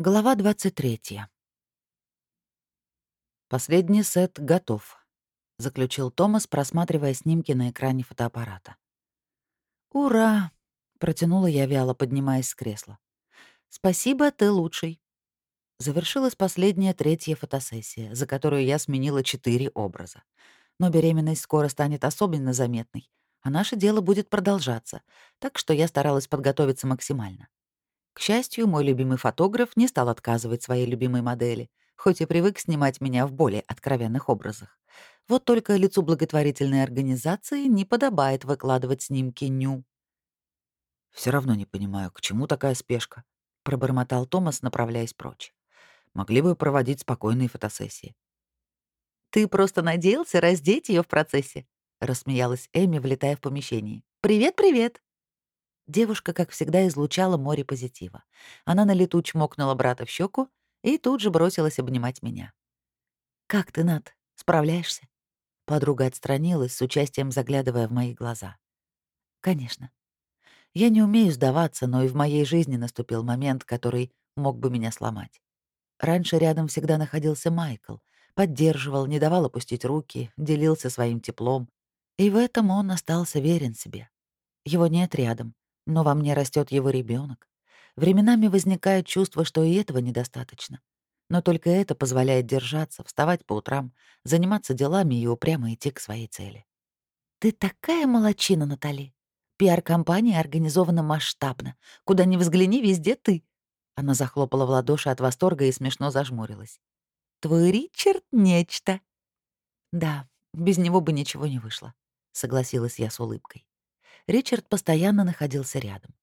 Глава 23. «Последний сет готов», — заключил Томас, просматривая снимки на экране фотоаппарата. «Ура!» — протянула я вяло, поднимаясь с кресла. «Спасибо, ты лучший». Завершилась последняя третья фотосессия, за которую я сменила четыре образа. Но беременность скоро станет особенно заметной, а наше дело будет продолжаться, так что я старалась подготовиться максимально. К счастью, мой любимый фотограф не стал отказывать своей любимой модели, хоть и привык снимать меня в более откровенных образах. Вот только лицу благотворительной организации не подобает выкладывать снимки ню. Все равно не понимаю, к чему такая спешка», — пробормотал Томас, направляясь прочь. «Могли бы проводить спокойные фотосессии». «Ты просто надеялся раздеть ее в процессе?» — рассмеялась Эми, влетая в помещение. «Привет, привет!» Девушка, как всегда, излучала море позитива. Она на лету чмокнула брата в щеку и тут же бросилась обнимать меня. «Как ты, Над? Справляешься?» Подруга отстранилась, с участием заглядывая в мои глаза. «Конечно. Я не умею сдаваться, но и в моей жизни наступил момент, который мог бы меня сломать. Раньше рядом всегда находился Майкл, поддерживал, не давал опустить руки, делился своим теплом. И в этом он остался верен себе. Его нет рядом, но во мне растет его ребенок. Временами возникает чувство, что и этого недостаточно. Но только это позволяет держаться, вставать по утрам, заниматься делами и упрямо идти к своей цели. «Ты такая молочина, Натали. Пиар-компания организована масштабно. Куда ни взгляни, везде ты». Она захлопала в ладоши от восторга и смешно зажмурилась. «Твой Ричард — нечто». «Да, без него бы ничего не вышло», — согласилась я с улыбкой. Ричард постоянно находился рядом.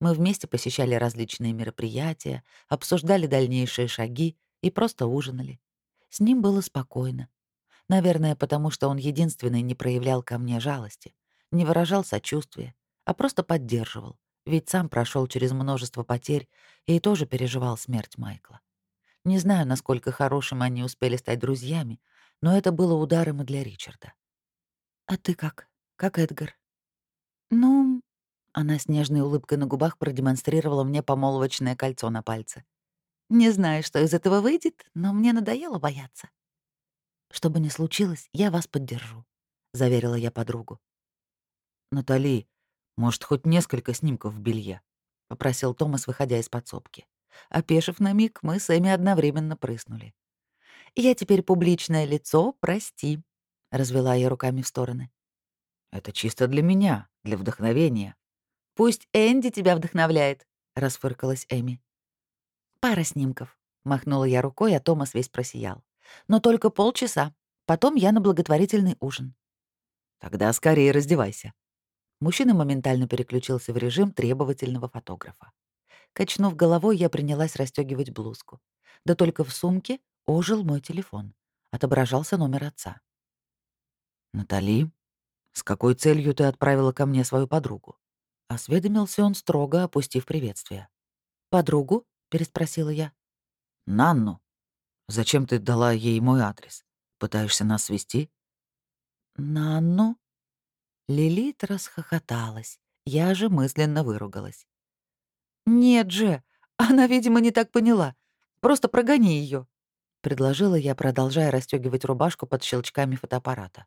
Мы вместе посещали различные мероприятия, обсуждали дальнейшие шаги и просто ужинали. С ним было спокойно. Наверное, потому что он единственный не проявлял ко мне жалости, не выражал сочувствия, а просто поддерживал, ведь сам прошел через множество потерь и тоже переживал смерть Майкла. Не знаю, насколько хорошим они успели стать друзьями, но это было ударом и для Ричарда. «А ты как? Как Эдгар?» «Ну...» Она с нежной улыбкой на губах продемонстрировала мне помолвочное кольцо на пальце. «Не знаю, что из этого выйдет, но мне надоело бояться». «Что бы ни случилось, я вас поддержу», — заверила я подругу. «Натали, может, хоть несколько снимков в белье?» — попросил Томас, выходя из подсобки. Опешив на миг, мы с Эми одновременно прыснули. «Я теперь публичное лицо, прости», — развела я руками в стороны. «Это чисто для меня, для вдохновения». «Пусть Энди тебя вдохновляет», — расфыркалась Эми. «Пара снимков», — махнула я рукой, а Томас весь просиял. «Но только полчаса. Потом я на благотворительный ужин». «Тогда скорее раздевайся». Мужчина моментально переключился в режим требовательного фотографа. Качнув головой, я принялась расстегивать блузку. Да только в сумке ожил мой телефон. Отображался номер отца. «Натали, с какой целью ты отправила ко мне свою подругу?» Осведомился он строго, опустив приветствие. «Подругу?» — переспросила я. «Нанну. Зачем ты дала ей мой адрес? Пытаешься нас свести?» «Нанну?» Лилит расхохоталась. Я же мысленно выругалась. «Нет же, она, видимо, не так поняла. Просто прогони ее, предложила я, продолжая расстегивать рубашку под щелчками фотоаппарата.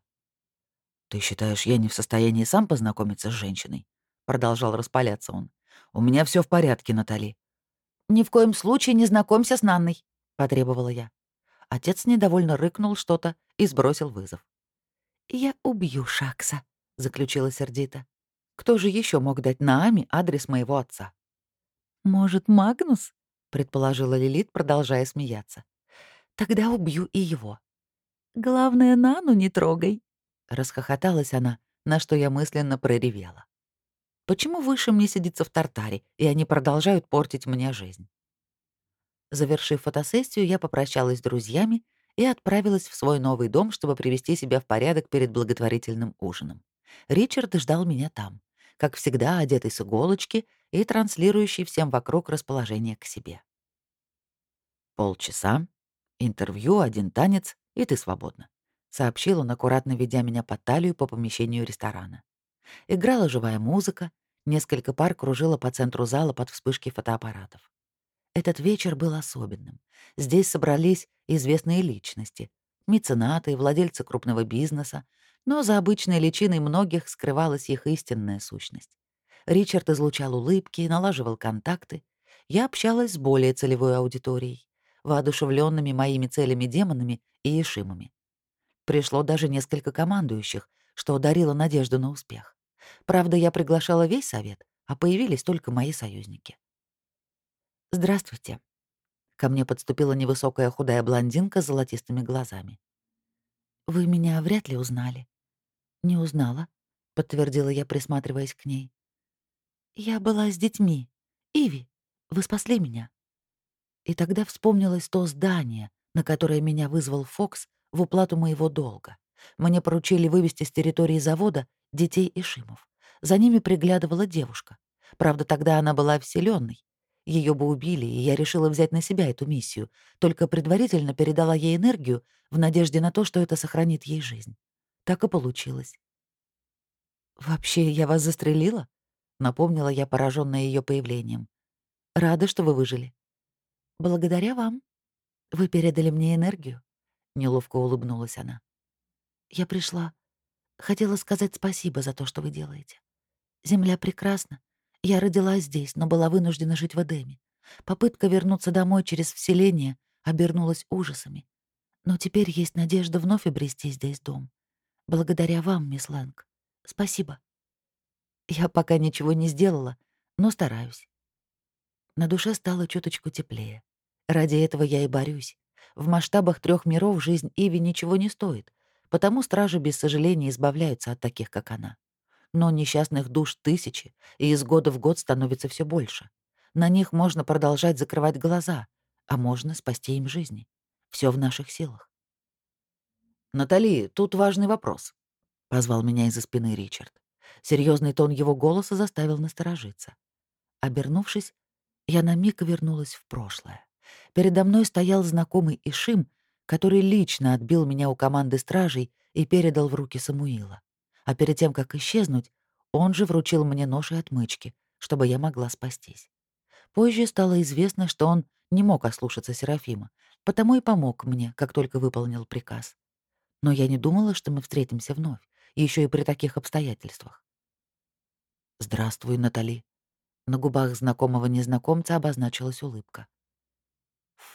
«Ты считаешь, я не в состоянии сам познакомиться с женщиной?» — продолжал распаляться он. «У меня все в порядке, Натали». «Ни в коем случае не знакомься с Нанной», — потребовала я. Отец недовольно рыкнул что-то и сбросил вызов. «Я убью Шакса», — заключила сердито. «Кто же еще мог дать Наами адрес моего отца?» «Может, Магнус?» — предположила Лилит, продолжая смеяться. «Тогда убью и его». «Главное, Нану не трогай», — расхохоталась она, на что я мысленно проревела. «Почему выше мне сидится в тартаре, и они продолжают портить мне жизнь?» Завершив фотосессию, я попрощалась с друзьями и отправилась в свой новый дом, чтобы привести себя в порядок перед благотворительным ужином. Ричард ждал меня там, как всегда одетый с иголочки и транслирующий всем вокруг расположение к себе. Полчаса, интервью, один танец, и ты свободна сообщил он, аккуратно ведя меня по талию по помещению ресторана. Играла живая музыка, несколько пар кружило по центру зала под вспышки фотоаппаратов. Этот вечер был особенным. Здесь собрались известные личности, меценаты, владельцы крупного бизнеса, но за обычной личиной многих скрывалась их истинная сущность. Ричард излучал улыбки, налаживал контакты. Я общалась с более целевой аудиторией, воодушевленными моими целями демонами и ишимами. Пришло даже несколько командующих, что дарило надежду на успех. Правда, я приглашала весь совет, а появились только мои союзники. «Здравствуйте». Ко мне подступила невысокая худая блондинка с золотистыми глазами. «Вы меня вряд ли узнали». «Не узнала», — подтвердила я, присматриваясь к ней. «Я была с детьми. Иви, вы спасли меня». И тогда вспомнилось то здание, на которое меня вызвал Фокс в уплату моего долга. Мне поручили вывести с территории завода детей и Шимов. За ними приглядывала девушка. Правда, тогда она была вселенной. Ее бы убили, и я решила взять на себя эту миссию, только предварительно передала ей энергию в надежде на то, что это сохранит ей жизнь. Так и получилось. «Вообще, я вас застрелила?» напомнила я, пораженная ее появлением. Рада, что вы выжили. Благодаря вам. Вы передали мне энергию. Неловко улыбнулась она. Я пришла. Хотела сказать спасибо за то, что вы делаете. Земля прекрасна. Я родилась здесь, но была вынуждена жить в Эдеме. Попытка вернуться домой через вселение обернулась ужасами. Но теперь есть надежда вновь обрести здесь дом. Благодаря вам, мисс Лэнг. Спасибо. Я пока ничего не сделала, но стараюсь. На душе стало чуточку теплее. Ради этого я и борюсь. В масштабах трех миров жизнь Иви ничего не стоит, потому стражи без сожаления избавляются от таких, как она. Но несчастных душ тысячи, и из года в год становится все больше. На них можно продолжать закрывать глаза, а можно спасти им жизни. Все в наших силах. «Натали, тут важный вопрос», — позвал меня из-за спины Ричард. Серьезный тон его голоса заставил насторожиться. Обернувшись, я на миг вернулась в прошлое. Передо мной стоял знакомый Ишим, который лично отбил меня у команды стражей и передал в руки Самуила. А перед тем, как исчезнуть, он же вручил мне нож и отмычки, чтобы я могла спастись. Позже стало известно, что он не мог ослушаться Серафима, потому и помог мне, как только выполнил приказ. Но я не думала, что мы встретимся вновь, еще и при таких обстоятельствах. «Здравствуй, Натали». На губах знакомого незнакомца обозначилась улыбка.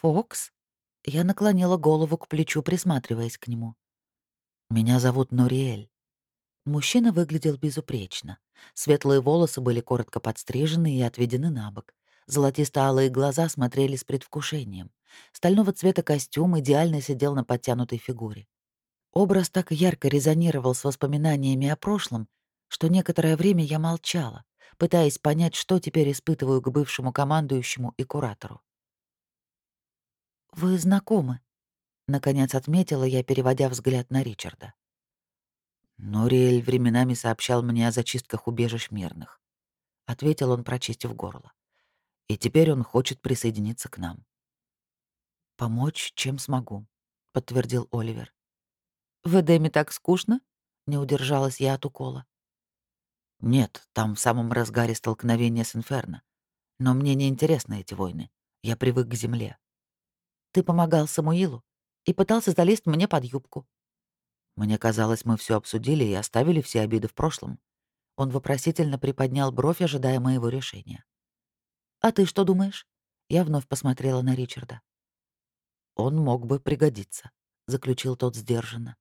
«Фокс?» Я наклонила голову к плечу, присматриваясь к нему. «Меня зовут Нориэль». Мужчина выглядел безупречно. Светлые волосы были коротко подстрижены и отведены на бок. Золотисто-алые глаза смотрели с предвкушением. Стального цвета костюм идеально сидел на подтянутой фигуре. Образ так ярко резонировал с воспоминаниями о прошлом, что некоторое время я молчала, пытаясь понять, что теперь испытываю к бывшему командующему и куратору. «Вы знакомы», — наконец отметила я, переводя взгляд на Ричарда. «Нориэль временами сообщал мне о зачистках убежищ мирных», — ответил он, прочистив горло. «И теперь он хочет присоединиться к нам». «Помочь, чем смогу», — подтвердил Оливер. «В Эдеме так скучно?» — не удержалась я от укола. Нет, там в самом разгаре столкновения с Инферно. Но мне не интересны эти войны. Я привык к земле. Ты помогал Самуилу и пытался залезть мне под юбку. Мне казалось, мы все обсудили и оставили все обиды в прошлом. Он вопросительно приподнял бровь, ожидая моего решения. «А ты что думаешь?» Я вновь посмотрела на Ричарда. «Он мог бы пригодиться», — заключил тот сдержанно.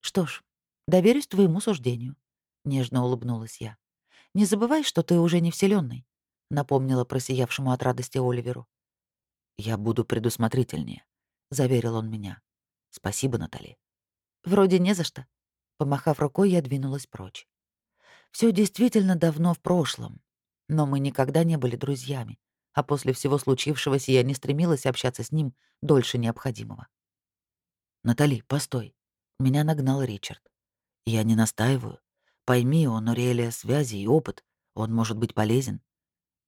«Что ж, доверюсь твоему суждению нежно улыбнулась я. Не забывай, что ты уже не вселенной, напомнила просиявшему от радости Оливеру. Я буду предусмотрительнее, заверил он меня. Спасибо, Натали. Вроде не за что. Помахав рукой, я двинулась прочь. Все действительно давно в прошлом, но мы никогда не были друзьями, а после всего случившегося я не стремилась общаться с ним дольше необходимого. «Натали, постой!» Меня нагнал Ричард. «Я не настаиваю. Пойми, у Нориэля связи и опыт. Он может быть полезен.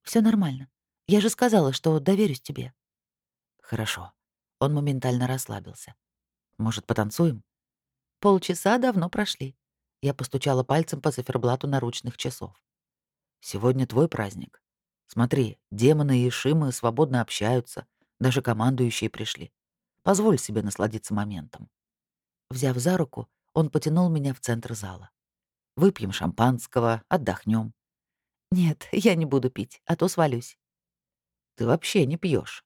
Все нормально. Я же сказала, что доверюсь тебе. Хорошо. Он моментально расслабился. Может, потанцуем? Полчаса давно прошли. Я постучала пальцем по циферблату наручных часов. Сегодня твой праздник. Смотри, демоны и Шимы свободно общаются, даже командующие пришли. Позволь себе насладиться моментом». Взяв за руку, он потянул меня в центр зала. «Выпьем шампанского, отдохнем. «Нет, я не буду пить, а то свалюсь». «Ты вообще не пьешь.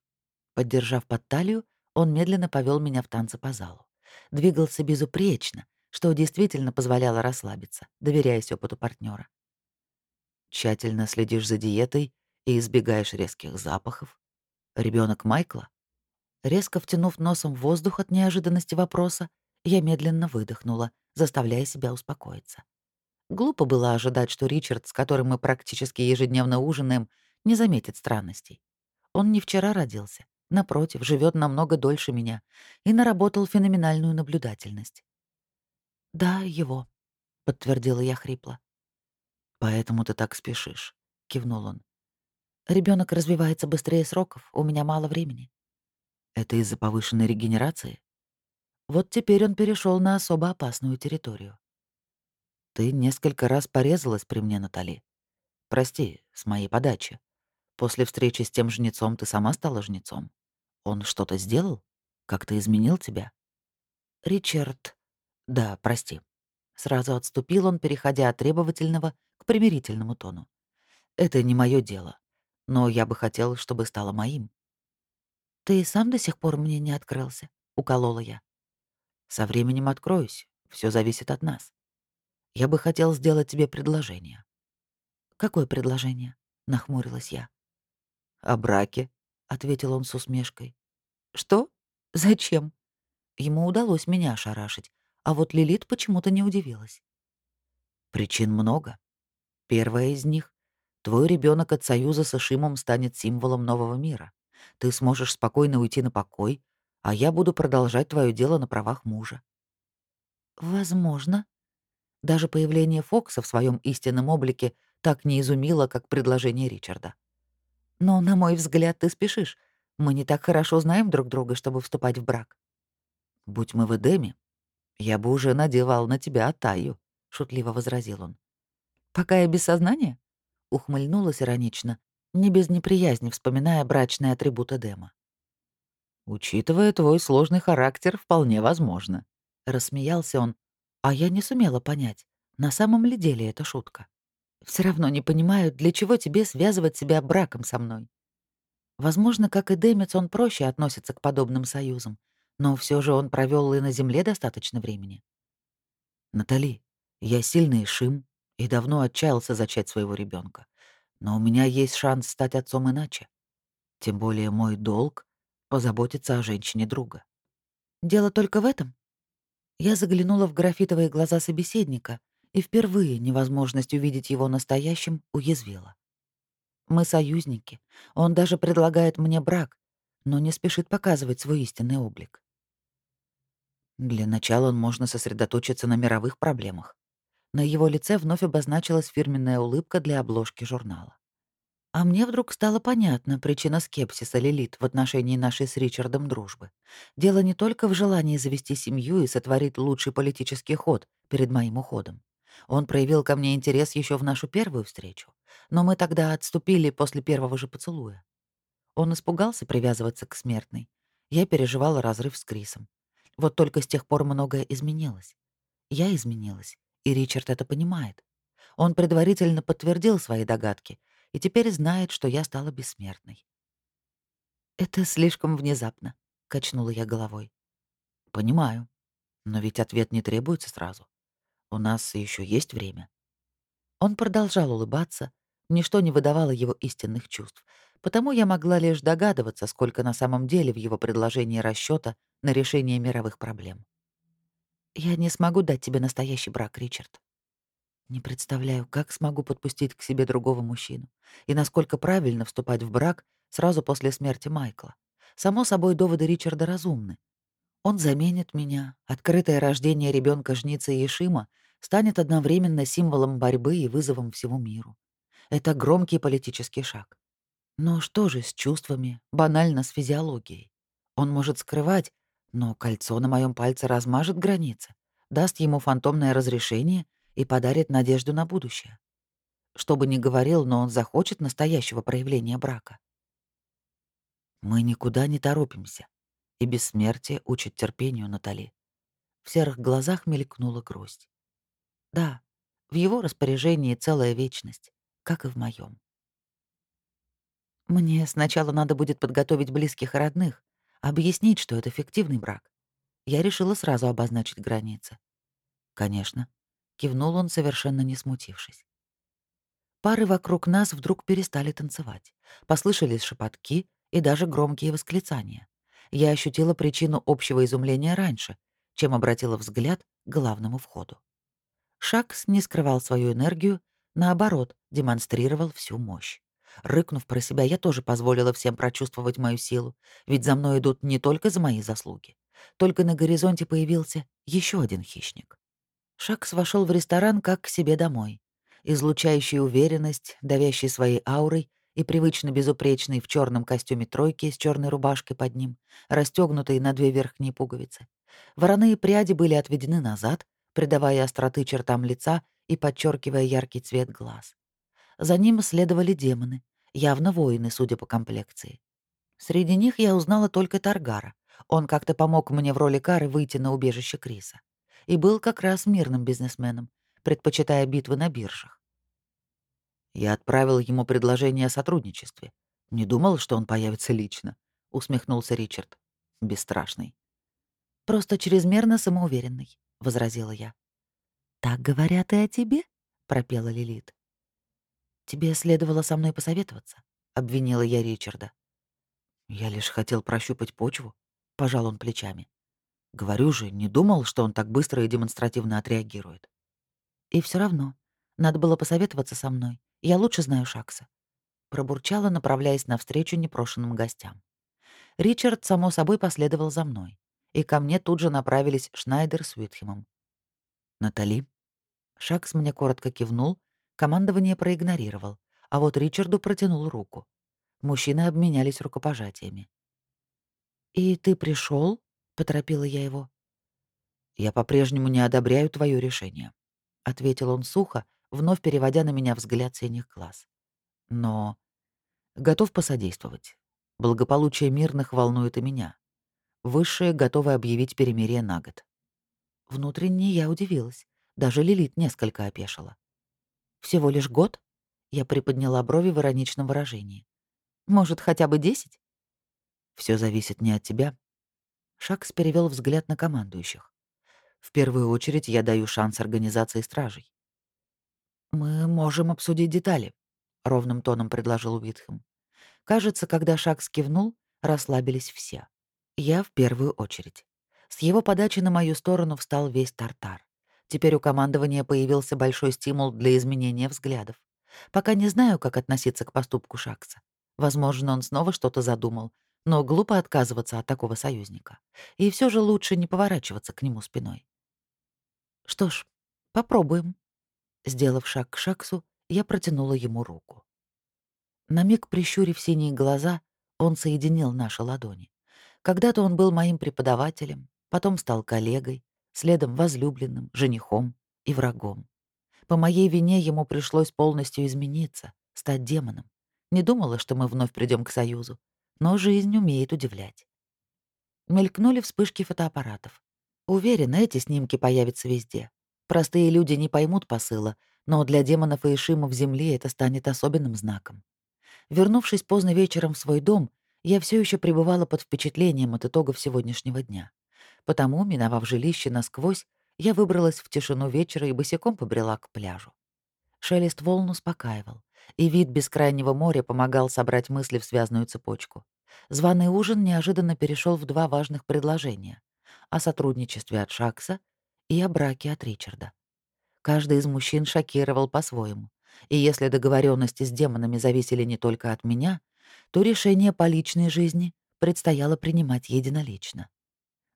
Поддержав под талию, он медленно повел меня в танцы по залу. Двигался безупречно, что действительно позволяло расслабиться, доверяясь опыту партнера. Тщательно следишь за диетой и избегаешь резких запахов. Ребенок Майкла? Резко втянув носом воздух от неожиданности вопроса, я медленно выдохнула, заставляя себя успокоиться. Глупо было ожидать, что Ричард, с которым мы практически ежедневно ужинаем, не заметит странностей. Он не вчера родился. Напротив, живет намного дольше меня и наработал феноменальную наблюдательность. «Да, его», — подтвердила я хрипло. «Поэтому ты так спешишь», — кивнул он. Ребенок развивается быстрее сроков, у меня мало времени». «Это из-за повышенной регенерации?» Вот теперь он перешел на особо опасную территорию. «Ты несколько раз порезалась при мне, Натали. Прости, с моей подачи. После встречи с тем жнецом ты сама стала жнецом. Он что-то сделал? Как-то изменил тебя? Ричард... Да, прости. Сразу отступил он, переходя от требовательного к примирительному тону. Это не мое дело. Но я бы хотел, чтобы стало моим. Ты и сам до сих пор мне не открылся, уколола я. Со временем откроюсь. Все зависит от нас. Я бы хотел сделать тебе предложение. Какое предложение? нахмурилась я. О браке, ответил он с усмешкой. Что? Зачем? Ему удалось меня ошарашить, а вот Лилит почему-то не удивилась. Причин много. Первая из них — твой ребенок от союза с Ишимом станет символом нового мира. Ты сможешь спокойно уйти на покой, а я буду продолжать твое дело на правах мужа. Возможно. Даже появление Фокса в своем истинном облике так не изумило, как предложение Ричарда. Но, на мой взгляд, ты спешишь. Мы не так хорошо знаем друг друга, чтобы вступать в брак. Будь мы в Эдеме, я бы уже надевал на тебя Атаю, шутливо возразил он. Пока я без сознания? Ухмыльнулась иронично, не без неприязни вспоминая брачный атрибут Эдема. «Учитывая твой сложный характер, вполне возможно», — рассмеялся он, а я не сумела понять, на самом ли деле это шутка. Все равно не понимаю, для чего тебе связывать себя браком со мной. Возможно, как и Демец, он проще относится к подобным союзам, но все же он провел и на Земле достаточно времени. Натали, я сильный Шим и давно отчаялся зачать своего ребенка, но у меня есть шанс стать отцом иначе. Тем более мой долг — позаботиться о женщине друга. Дело только в этом? Я заглянула в графитовые глаза собеседника — и впервые невозможность увидеть его настоящим уязвила. Мы союзники. Он даже предлагает мне брак, но не спешит показывать свой истинный облик. Для начала можно сосредоточиться на мировых проблемах. На его лице вновь обозначилась фирменная улыбка для обложки журнала. А мне вдруг стало понятна причина скепсиса Лилит в отношении нашей с Ричардом дружбы. Дело не только в желании завести семью и сотворить лучший политический ход перед моим уходом. Он проявил ко мне интерес еще в нашу первую встречу, но мы тогда отступили после первого же поцелуя. Он испугался привязываться к смертной. Я переживала разрыв с Крисом. Вот только с тех пор многое изменилось. Я изменилась, и Ричард это понимает. Он предварительно подтвердил свои догадки и теперь знает, что я стала бессмертной. «Это слишком внезапно», — качнула я головой. «Понимаю. Но ведь ответ не требуется сразу. У нас еще есть время». Он продолжал улыбаться, ничто не выдавало его истинных чувств, потому я могла лишь догадываться, сколько на самом деле в его предложении расчета на решение мировых проблем. «Я не смогу дать тебе настоящий брак, Ричард. Не представляю, как смогу подпустить к себе другого мужчину и насколько правильно вступать в брак сразу после смерти Майкла. Само собой, доводы Ричарда разумны. Он заменит меня, открытое рождение ребенка жницы Ешима станет одновременно символом борьбы и вызовом всему миру. Это громкий политический шаг. Но что же с чувствами, банально с физиологией? Он может скрывать, но кольцо на моем пальце размажет границы, даст ему фантомное разрешение и подарит надежду на будущее. Что бы ни говорил, но он захочет настоящего проявления брака. Мы никуда не торопимся. И бессмертие учит терпению Натали. В серых глазах мелькнула грусть. Да, в его распоряжении целая вечность, как и в моем. Мне сначала надо будет подготовить близких и родных, объяснить, что это фиктивный брак. Я решила сразу обозначить границы. Конечно. Кивнул он, совершенно не смутившись. Пары вокруг нас вдруг перестали танцевать. Послышались шепотки и даже громкие восклицания. Я ощутила причину общего изумления раньше, чем обратила взгляд к главному входу. Шакс не скрывал свою энергию, наоборот, демонстрировал всю мощь. Рыкнув про себя, я тоже позволила всем прочувствовать мою силу, ведь за мной идут не только за мои заслуги. Только на горизонте появился еще один хищник. Шакс вошел в ресторан как к себе домой, излучающий уверенность, давящий своей аурой и привычно безупречный в черном костюме тройки с черной рубашкой под ним, расстегнутой на две верхние пуговицы. Вороные пряди были отведены назад, придавая остроты чертам лица и подчеркивая яркий цвет глаз. За ним следовали демоны, явно воины, судя по комплекции. Среди них я узнала только Таргара. Он как-то помог мне в роли Кары выйти на убежище Криса. И был как раз мирным бизнесменом, предпочитая битвы на биржах. Я отправил ему предложение о сотрудничестве. Не думал, что он появится лично, усмехнулся Ричард. Бесстрашный. Просто чрезмерно самоуверенный, возразила я. Так говорят и о тебе, пропела Лилит. Тебе следовало со мной посоветоваться, обвинила я Ричарда. Я лишь хотел прощупать почву, пожал он плечами. Говорю же, не думал, что он так быстро и демонстративно отреагирует. И все равно, надо было посоветоваться со мной. Я лучше знаю Шакса. Пробурчала, направляясь навстречу непрошенным гостям. Ричард, само собой, последовал за мной. И ко мне тут же направились Шнайдер с Уитхемом. «Натали?» Шакс мне коротко кивнул, командование проигнорировал, а вот Ричарду протянул руку. Мужчины обменялись рукопожатиями. «И ты пришел? поторопила я его. «Я по-прежнему не одобряю твое решение», — ответил он сухо, вновь переводя на меня взгляд синих глаз. «Но готов посодействовать. Благополучие мирных волнует и меня. Высшие готовы объявить перемирие на год». Внутренне я удивилась. Даже Лилит несколько опешила. «Всего лишь год?» Я приподняла брови в ироничном выражении. «Может, хотя бы десять?» Все зависит не от тебя». Шакс перевел взгляд на командующих. «В первую очередь я даю шанс организации стражей. «Мы можем обсудить детали», — ровным тоном предложил Уитхэм. Кажется, когда Шаг скивнул, расслабились все. Я в первую очередь. С его подачи на мою сторону встал весь Тартар. Теперь у командования появился большой стимул для изменения взглядов. Пока не знаю, как относиться к поступку Шакса. Возможно, он снова что-то задумал, но глупо отказываться от такого союзника. И все же лучше не поворачиваться к нему спиной. Что ж, попробуем. Сделав шаг к Шаксу, я протянула ему руку. На миг прищурив синие глаза, он соединил наши ладони. Когда-то он был моим преподавателем, потом стал коллегой, следом возлюбленным, женихом и врагом. По моей вине ему пришлось полностью измениться, стать демоном. Не думала, что мы вновь придем к союзу, но жизнь умеет удивлять. Мелькнули вспышки фотоаппаратов. Уверена, эти снимки появятся везде. Простые люди не поймут посыла, но для демонов и Ишимов Земли это станет особенным знаком. Вернувшись поздно вечером в свой дом, я все еще пребывала под впечатлением от итогов сегодняшнего дня. Потому, миновав жилище насквозь, я выбралась в тишину вечера и босиком побрела к пляжу. Шелест волн успокаивал, и вид бескрайнего моря помогал собрать мысли в связную цепочку. Званый ужин неожиданно перешел в два важных предложения — о сотрудничестве от Шакса и о браке от Ричарда. Каждый из мужчин шокировал по-своему. И если договоренности с демонами зависели не только от меня, то решение по личной жизни предстояло принимать единолично.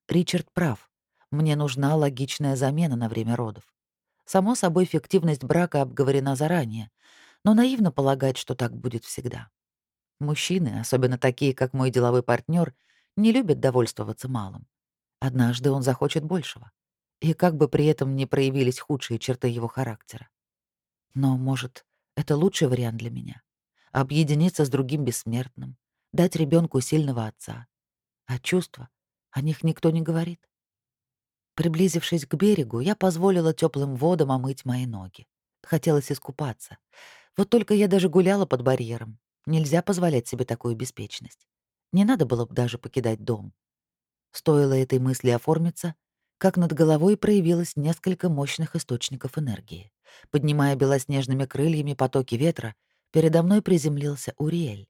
Ричард прав. Мне нужна логичная замена на время родов. Само собой, фиктивность брака обговорена заранее, но наивно полагать, что так будет всегда. Мужчины, особенно такие, как мой деловой партнер, не любят довольствоваться малым. Однажды он захочет большего и как бы при этом не проявились худшие черты его характера. Но, может, Это лучший вариант для меня. Объединиться с другим бессмертным, дать ребенку сильного отца. А чувства, о них никто не говорит. Приблизившись к берегу, я позволила теплым водам омыть мои ноги. Хотелось искупаться. Вот только я даже гуляла под барьером. Нельзя позволять себе такую беспечность. Не надо было бы даже покидать дом. Стоило этой мысли оформиться, как над головой проявилось несколько мощных источников энергии. Поднимая белоснежными крыльями потоки ветра, передо мной приземлился Уриэль.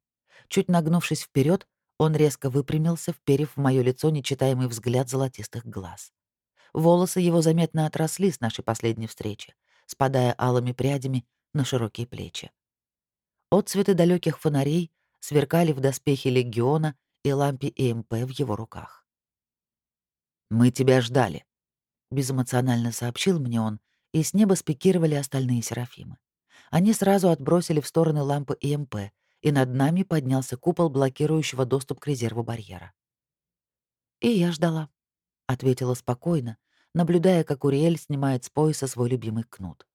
Чуть нагнувшись вперед, он резко выпрямился, вперев в моё лицо нечитаемый взгляд золотистых глаз. Волосы его заметно отросли с нашей последней встречи, спадая алыми прядями на широкие плечи. Отцветы далеких фонарей сверкали в доспехе легиона и лампе ЭМП в его руках. «Мы тебя ждали», — безэмоционально сообщил мне он, и с неба спикировали остальные серафимы. Они сразу отбросили в стороны лампы ЭМП, и над нами поднялся купол блокирующего доступ к резерву барьера. «И я ждала», — ответила спокойно, наблюдая, как Уриэль снимает с пояса свой любимый кнут.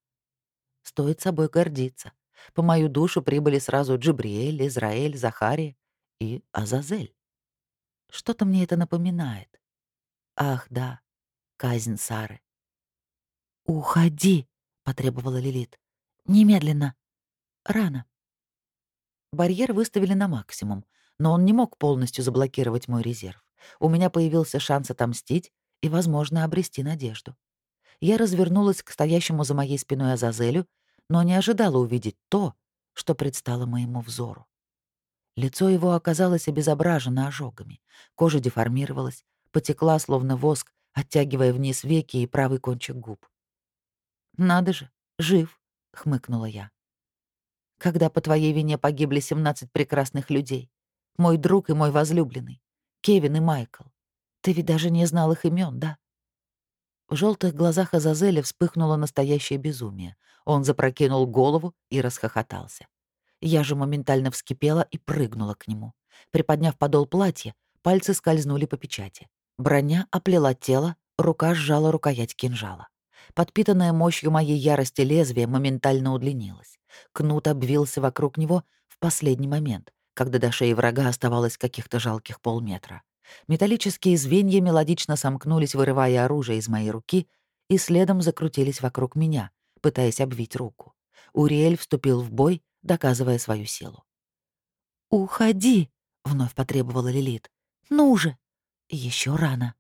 «Стоит собой гордиться. По мою душу прибыли сразу Джибриэль, Израиль, Захария и Азазель. Что-то мне это напоминает. Ах, да, казнь Сары. «Уходи!» — потребовала Лилит. «Немедленно!» «Рано!» Барьер выставили на максимум, но он не мог полностью заблокировать мой резерв. У меня появился шанс отомстить и, возможно, обрести надежду. Я развернулась к стоящему за моей спиной Азазелю, но не ожидала увидеть то, что предстало моему взору. Лицо его оказалось обезображено ожогами, кожа деформировалась, потекла, словно воск, оттягивая вниз веки и правый кончик губ. «Надо же, жив», — хмыкнула я. «Когда по твоей вине погибли 17 прекрасных людей, мой друг и мой возлюбленный, Кевин и Майкл, ты ведь даже не знал их имен, да?» В желтых глазах Азазеля вспыхнуло настоящее безумие. Он запрокинул голову и расхохотался. Я же моментально вскипела и прыгнула к нему. Приподняв подол платья, пальцы скользнули по печати. Броня оплела тело, рука сжала рукоять кинжала. Подпитанная мощью моей ярости лезвие моментально удлинилось. Кнут обвился вокруг него в последний момент, когда до шеи врага оставалось каких-то жалких полметра. Металлические звенья мелодично сомкнулись, вырывая оружие из моей руки, и следом закрутились вокруг меня, пытаясь обвить руку. Уриэль вступил в бой, доказывая свою силу. «Уходи!» — вновь потребовала Лилит. «Ну же!» Еще рано.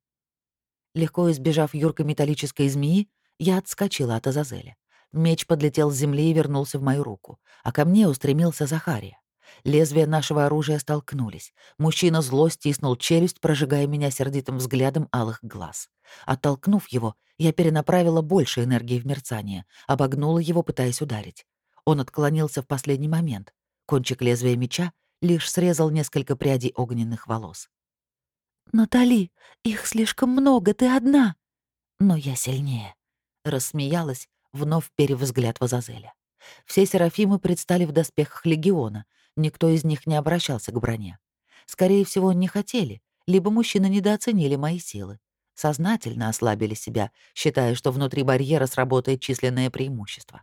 Легко избежав юркой металлической змеи, я отскочила от Азазеля. Меч подлетел с земли и вернулся в мою руку, а ко мне устремился Захария. Лезвия нашего оружия столкнулись. Мужчина зло стиснул челюсть, прожигая меня сердитым взглядом алых глаз. Оттолкнув его, я перенаправила больше энергии в мерцание, обогнула его, пытаясь ударить. Он отклонился в последний момент. Кончик лезвия меча лишь срезал несколько прядей огненных волос. «Натали, их слишком много, ты одна!» «Но я сильнее», — рассмеялась, вновь перев взгляд в Азазеля. Все серафимы предстали в доспехах легиона, никто из них не обращался к броне. Скорее всего, не хотели, либо мужчины недооценили мои силы. Сознательно ослабили себя, считая, что внутри барьера сработает численное преимущество.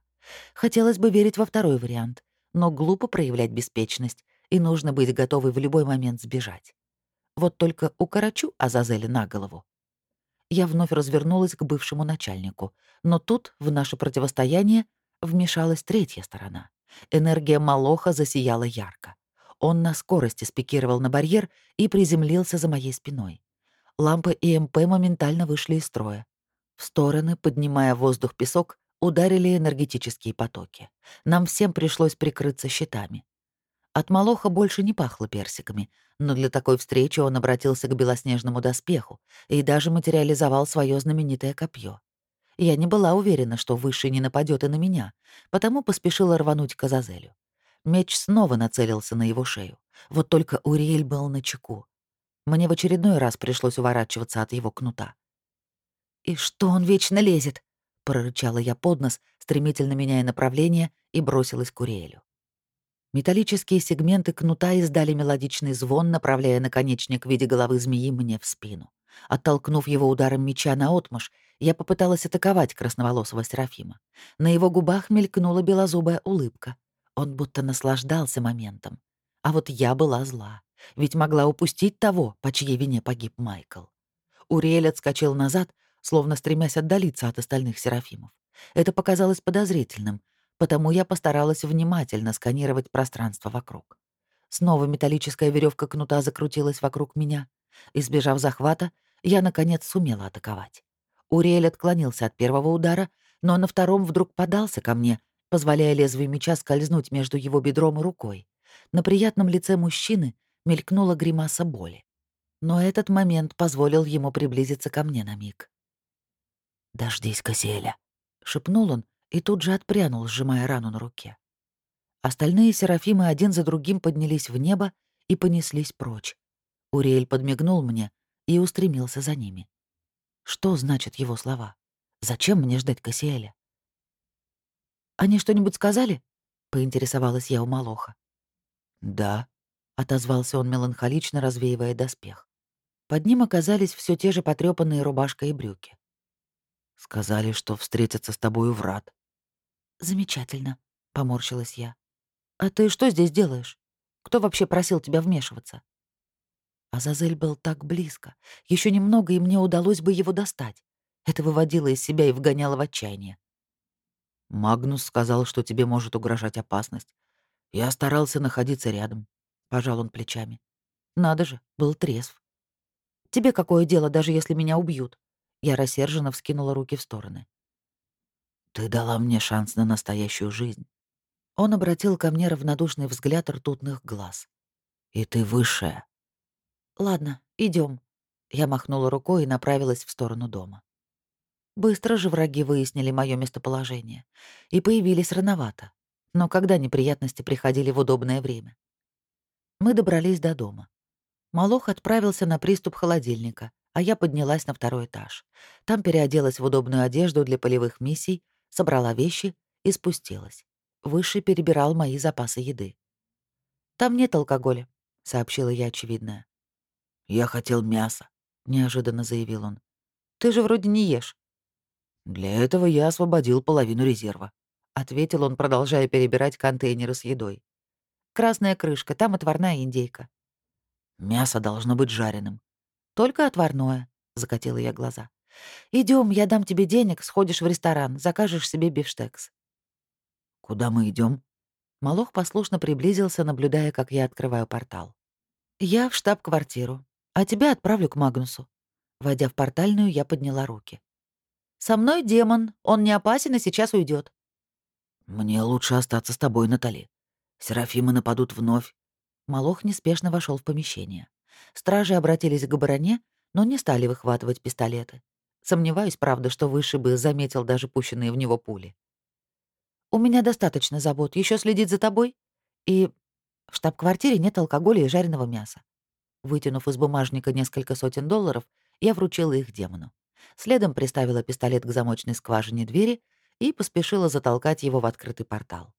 Хотелось бы верить во второй вариант, но глупо проявлять беспечность, и нужно быть готовой в любой момент сбежать. Вот только укорочу Азазеля на голову. Я вновь развернулась к бывшему начальнику, но тут, в наше противостояние, вмешалась третья сторона. Энергия Малоха засияла ярко. Он на скорости спикировал на барьер и приземлился за моей спиной. Лампы ИМП моментально вышли из строя. В стороны, поднимая воздух песок, ударили энергетические потоки. Нам всем пришлось прикрыться щитами. От Малоха больше не пахло персиками, но для такой встречи он обратился к белоснежному доспеху и даже материализовал свое знаменитое копье. Я не была уверена, что Высший не нападет и на меня, потому поспешила рвануть к. Меч снова нацелился на его шею. Вот только Уриэль был на чеку. Мне в очередной раз пришлось уворачиваться от его кнута. «И что он вечно лезет?» — прорычала я под нос, стремительно меняя направление, и бросилась к Уриэлю. Металлические сегменты кнута издали мелодичный звон, направляя наконечник в виде головы змеи мне в спину. Оттолкнув его ударом меча на отмаш, я попыталась атаковать красноволосого Серафима. На его губах мелькнула белозубая улыбка. Он будто наслаждался моментом. А вот я была зла, ведь могла упустить того, по чьей вине погиб Майкл. Уриэль отскочил назад, словно стремясь отдалиться от остальных серафимов. Это показалось подозрительным, потому я постаралась внимательно сканировать пространство вокруг. Снова металлическая веревка кнута закрутилась вокруг меня. Избежав захвата, я, наконец, сумела атаковать. Уриэль отклонился от первого удара, но на втором вдруг подался ко мне, позволяя лезвию меча скользнуть между его бедром и рукой. На приятном лице мужчины мелькнула гримаса боли. Но этот момент позволил ему приблизиться ко мне на миг. «Дождись, Кассиэля», — шепнул он и тут же отпрянул, сжимая рану на руке. Остальные серафимы один за другим поднялись в небо и понеслись прочь. Уриэль подмигнул мне и устремился за ними. Что значат его слова? Зачем мне ждать Кассиэля? «Они что-нибудь сказали?» — поинтересовалась я у Малоха. «Да», — отозвался он меланхолично, развеивая доспех. Под ним оказались все те же потрёпанные рубашка и брюки. «Сказали, что встретятся с тобой у врат». «Замечательно», — поморщилась я. «А ты что здесь делаешь? Кто вообще просил тебя вмешиваться?» Азазель был так близко. Еще немного, и мне удалось бы его достать. Это выводило из себя и вгоняло в отчаяние. «Магнус сказал, что тебе может угрожать опасность. Я старался находиться рядом», — пожал он плечами. «Надо же, был трезв. Тебе какое дело, даже если меня убьют?» Я рассерженно вскинула руки в стороны. «Ты дала мне шанс на настоящую жизнь». Он обратил ко мне равнодушный взгляд ртутных глаз. «И ты высшая, «Ладно, идем. Я махнула рукой и направилась в сторону дома. Быстро же враги выяснили мое местоположение и появились рановато, но когда неприятности приходили в удобное время. Мы добрались до дома. Малох отправился на приступ холодильника, а я поднялась на второй этаж. Там переоделась в удобную одежду для полевых миссий, собрала вещи и спустилась. Выше перебирал мои запасы еды. «Там нет алкоголя», — сообщила я очевидное. «Я хотел мяса», — неожиданно заявил он. «Ты же вроде не ешь». «Для этого я освободил половину резерва», — ответил он, продолжая перебирать контейнеры с едой. «Красная крышка, там отварная индейка». «Мясо должно быть жареным». «Только отварное», — закатила я глаза. Идем, я дам тебе денег, сходишь в ресторан, закажешь себе бифштекс». «Куда мы идем? Малох послушно приблизился, наблюдая, как я открываю портал. «Я в штаб-квартиру. А тебя отправлю к Магнусу». Войдя в портальную, я подняла руки. «Со мной демон. Он не опасен и сейчас уйдет. «Мне лучше остаться с тобой, Натали. Серафимы нападут вновь». Малох неспешно вошел в помещение. Стражи обратились к бароне, но не стали выхватывать пистолеты. Сомневаюсь, правда, что Выше бы заметил даже пущенные в него пули. «У меня достаточно забот. Еще следить за тобой? И в штаб-квартире нет алкоголя и жареного мяса. Вытянув из бумажника несколько сотен долларов, я вручила их демону. Следом приставила пистолет к замочной скважине двери и поспешила затолкать его в открытый портал.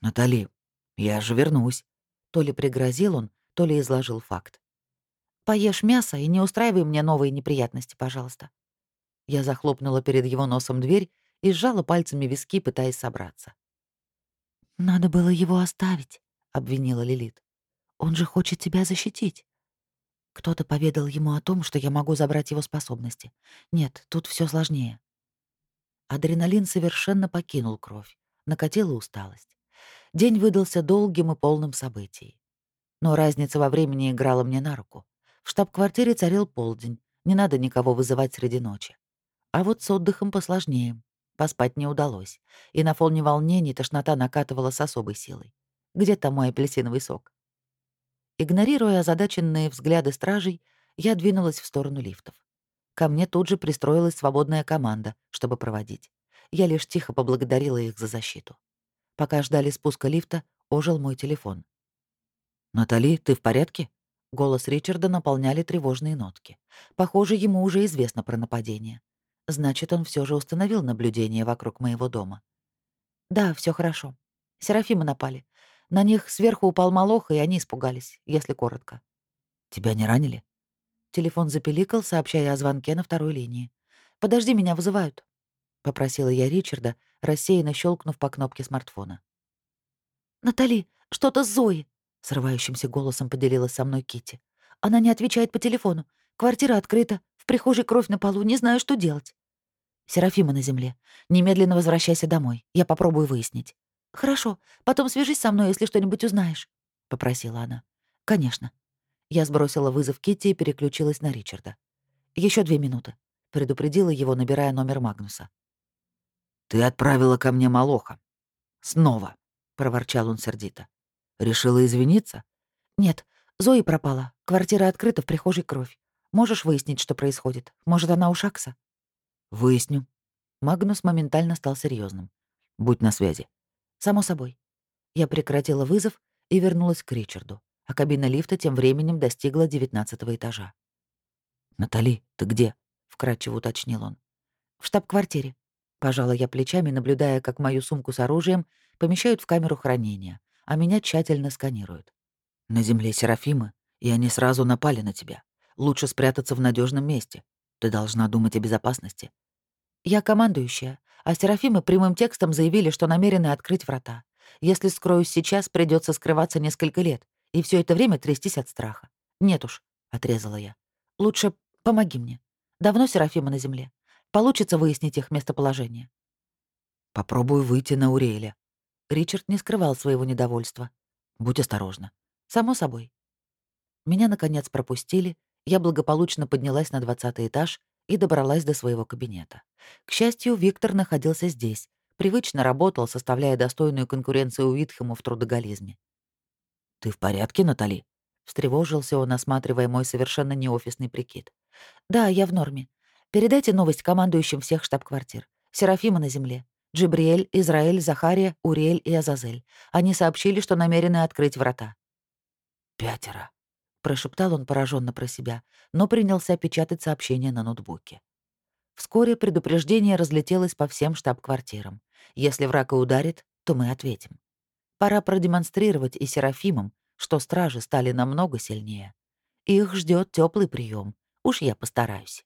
«Натали, я же вернусь», — то ли пригрозил он, то ли изложил факт. «Поешь мясо и не устраивай мне новые неприятности, пожалуйста». Я захлопнула перед его носом дверь и сжала пальцами виски, пытаясь собраться. «Надо было его оставить», — обвинила Лилит. Он же хочет тебя защитить. Кто-то поведал ему о том, что я могу забрать его способности. Нет, тут все сложнее. Адреналин совершенно покинул кровь, накатила усталость. День выдался долгим и полным событий. Но разница во времени играла мне на руку. В штаб-квартире царил полдень, не надо никого вызывать среди ночи. А вот с отдыхом посложнее. Поспать не удалось, и на фоне волнений тошнота накатывала с особой силой. Где там мой апельсиновый сок? Игнорируя озадаченные взгляды стражей, я двинулась в сторону лифтов. Ко мне тут же пристроилась свободная команда, чтобы проводить. Я лишь тихо поблагодарила их за защиту. Пока ждали спуска лифта, ожил мой телефон. «Натали, ты в порядке?» Голос Ричарда наполняли тревожные нотки. Похоже, ему уже известно про нападение. Значит, он все же установил наблюдение вокруг моего дома. «Да, все хорошо. Серафимы напали. На них сверху упал Малох, и они испугались, если коротко. «Тебя не ранили?» Телефон запеликал, сообщая о звонке на второй линии. «Подожди, меня вызывают», — попросила я Ричарда, рассеянно щелкнув по кнопке смартфона. «Натали, что-то с Зоей!» — срывающимся голосом поделилась со мной Кити. «Она не отвечает по телефону. Квартира открыта, в прихожей кровь на полу, не знаю, что делать». «Серафима на земле. Немедленно возвращайся домой. Я попробую выяснить». «Хорошо. Потом свяжись со мной, если что-нибудь узнаешь», — попросила она. «Конечно». Я сбросила вызов Китти и переключилась на Ричарда. Еще две минуты», — предупредила его, набирая номер Магнуса. «Ты отправила ко мне Малоха. Снова», — проворчал он сердито. «Решила извиниться?» «Нет, Зои пропала. Квартира открыта, в прихожей кровь. Можешь выяснить, что происходит? Может, она у Шакса?» «Выясню». Магнус моментально стал серьезным. «Будь на связи». «Само собой». Я прекратила вызов и вернулась к Ричарду, а кабина лифта тем временем достигла девятнадцатого этажа. «Натали, ты где?» — вкратчиво уточнил он. «В штаб-квартире». Пожала я плечами, наблюдая, как мою сумку с оружием помещают в камеру хранения, а меня тщательно сканируют. «На земле Серафимы, и они сразу напали на тебя. Лучше спрятаться в надежном месте. Ты должна думать о безопасности». «Я командующая, а Серафимы прямым текстом заявили, что намерены открыть врата. Если скроюсь сейчас, придется скрываться несколько лет, и все это время трястись от страха. Нет уж», — отрезала я. «Лучше помоги мне. Давно Серафима на земле? Получится выяснить их местоположение?» «Попробую выйти на Уреля». Ричард не скрывал своего недовольства. «Будь осторожна». «Само собой». Меня, наконец, пропустили, я благополучно поднялась на двадцатый этаж и добралась до своего кабинета. К счастью, Виктор находился здесь, привычно работал, составляя достойную конкуренцию Уитхему в трудоголизме. «Ты в порядке, Натали?» — встревожился он, осматривая мой совершенно неофисный прикид. «Да, я в норме. Передайте новость командующим всех штаб-квартир. Серафима на земле. Джибриэль, Израиль, Захария, Уриэль и Азазель. Они сообщили, что намерены открыть врата». «Пятеро», — прошептал он пораженно про себя, но принялся печатать сообщение на ноутбуке. Вскоре предупреждение разлетелось по всем штаб-квартирам. Если враг и ударит, то мы ответим. Пора продемонстрировать и Серафимам, что стражи стали намного сильнее. Их ждет теплый прием. Уж я постараюсь.